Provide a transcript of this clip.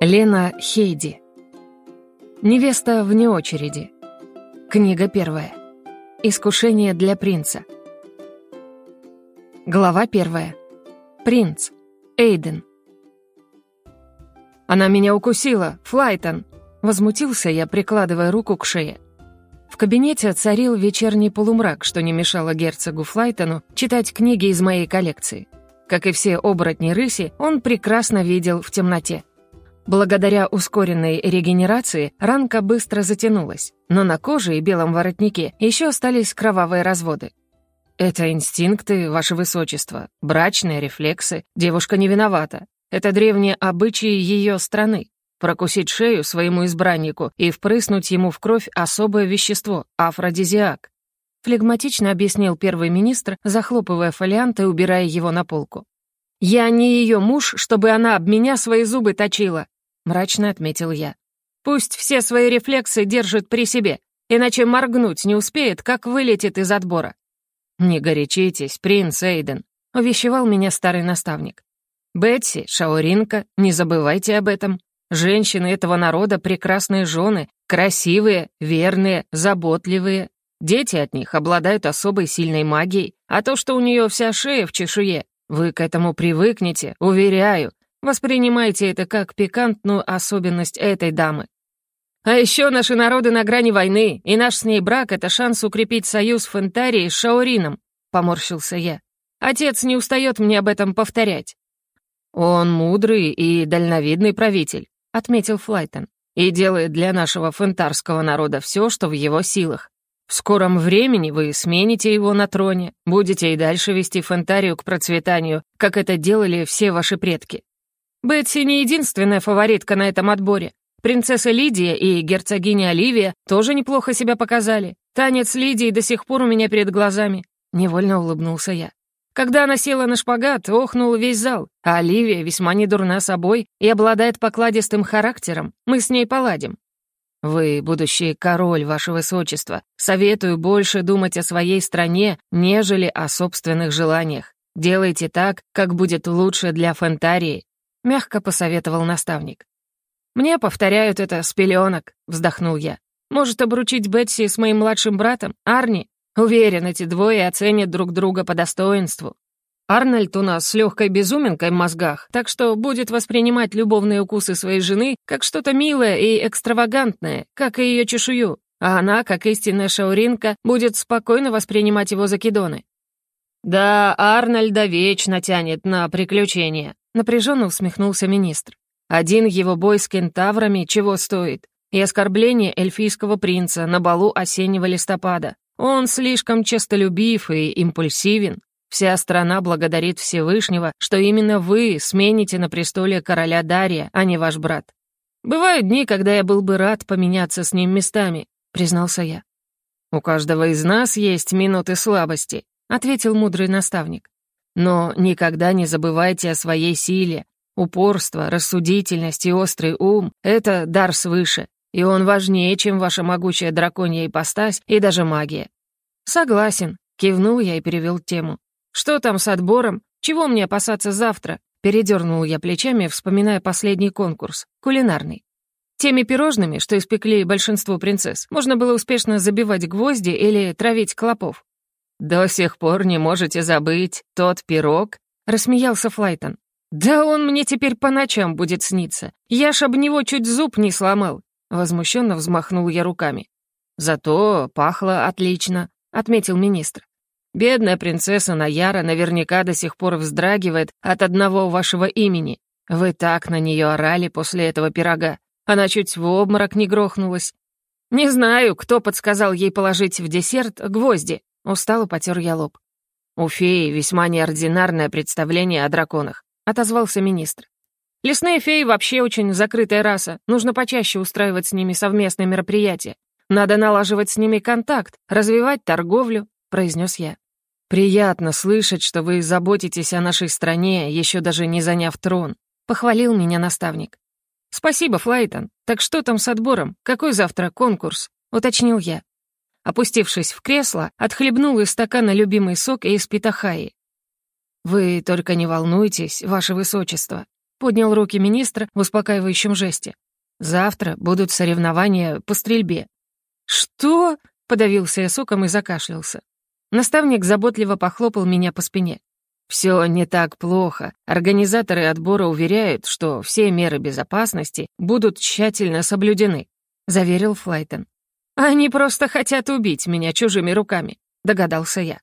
Лена Хейди. Невеста вне очереди. Книга первая. Искушение для принца. Глава первая. Принц. Эйден. «Она меня укусила, Флайтон!» Возмутился я, прикладывая руку к шее. В кабинете царил вечерний полумрак, что не мешало герцогу Флайтону читать книги из моей коллекции. Как и все оборотни рыси, он прекрасно видел в темноте. Благодаря ускоренной регенерации ранка быстро затянулась, но на коже и белом воротнике еще остались кровавые разводы. «Это инстинкты, ваше высочество, брачные рефлексы. Девушка не виновата. Это древние обычаи ее страны. Прокусить шею своему избраннику и впрыснуть ему в кровь особое вещество — афродизиак. Флегматично объяснил первый министр, захлопывая фолиант и убирая его на полку. «Я не ее муж, чтобы она об меня свои зубы точила мрачно отметил я. «Пусть все свои рефлексы держит при себе, иначе моргнуть не успеет, как вылетит из отбора». «Не горячитесь, принц Эйден», — увещевал меня старый наставник. «Бетси, Шауринка, не забывайте об этом. Женщины этого народа — прекрасные жены, красивые, верные, заботливые. Дети от них обладают особой сильной магией, а то, что у нее вся шея в чешуе, вы к этому привыкнете, уверяю, Воспринимайте это как пикантную особенность этой дамы. А еще наши народы на грани войны, и наш с ней брак — это шанс укрепить союз Фентарии с Шаорином», — поморщился я. «Отец не устает мне об этом повторять». «Он мудрый и дальновидный правитель», — отметил Флайтон, «и делает для нашего фентарского народа все, что в его силах. В скором времени вы смените его на троне, будете и дальше вести Фентарию к процветанию, как это делали все ваши предки. Бетси не единственная фаворитка на этом отборе. Принцесса Лидия и герцогиня Оливия тоже неплохо себя показали. Танец Лидии до сих пор у меня перед глазами. Невольно улыбнулся я. Когда она села на шпагат, охнул весь зал, а Оливия весьма недурна собой и обладает покладистым характером. Мы с ней поладим. Вы, будущий король, ваше высочество, советую больше думать о своей стране, нежели о собственных желаниях. Делайте так, как будет лучше для Фонтарии, — мягко посоветовал наставник. «Мне повторяют это с пеленок», — вздохнул я. «Может, обручить Бетси с моим младшим братом, Арни? Уверен, эти двое оценят друг друга по достоинству. Арнольд у нас с легкой безуминкой в мозгах, так что будет воспринимать любовные укусы своей жены как что-то милое и экстравагантное, как и ее чешую, а она, как истинная шауринка, будет спокойно воспринимать его закидоны. Да, Арнольда вечно тянет на приключения, Напряженно усмехнулся министр. Один его бой с кентаврами чего стоит? И оскорбление эльфийского принца на балу осеннего листопада. Он слишком честолюбив и импульсивен. Вся страна благодарит Всевышнего, что именно вы смените на престоле короля Дария, а не ваш брат. Бывают дни, когда я был бы рад поменяться с ним местами, признался я. У каждого из нас есть минуты слабости, ответил мудрый наставник. Но никогда не забывайте о своей силе. Упорство, рассудительность и острый ум — это дар свыше, и он важнее, чем ваша могучая драконья ипостась и даже магия. Согласен, кивнул я и перевел тему. Что там с отбором? Чего мне опасаться завтра? Передернул я плечами, вспоминая последний конкурс, кулинарный. Теми пирожными, что испекли большинство принцесс, можно было успешно забивать гвозди или травить клопов. «До сих пор не можете забыть тот пирог?» — рассмеялся Флайтон. «Да он мне теперь по ночам будет сниться. Я ж об него чуть зуб не сломал». Возмущенно взмахнул я руками. «Зато пахло отлично», — отметил министр. «Бедная принцесса Наяра наверняка до сих пор вздрагивает от одного вашего имени. Вы так на нее орали после этого пирога. Она чуть в обморок не грохнулась. Не знаю, кто подсказал ей положить в десерт гвозди, Устало потер я лоб. «У феи весьма неординарное представление о драконах», — отозвался министр. «Лесные феи вообще очень закрытая раса. Нужно почаще устраивать с ними совместные мероприятия. Надо налаживать с ними контакт, развивать торговлю», — произнес я. «Приятно слышать, что вы заботитесь о нашей стране, еще даже не заняв трон», — похвалил меня наставник. «Спасибо, Флайтон. Так что там с отбором? Какой завтра конкурс?» — уточнил я. Опустившись в кресло, отхлебнул из стакана любимый сок из питахаи. «Вы только не волнуйтесь, ваше высочество», — поднял руки министр в успокаивающем жесте. «Завтра будут соревнования по стрельбе». «Что?» — подавился я соком и закашлялся. Наставник заботливо похлопал меня по спине. «Все не так плохо. Организаторы отбора уверяют, что все меры безопасности будут тщательно соблюдены», — заверил Флайтон. «Они просто хотят убить меня чужими руками», — догадался я.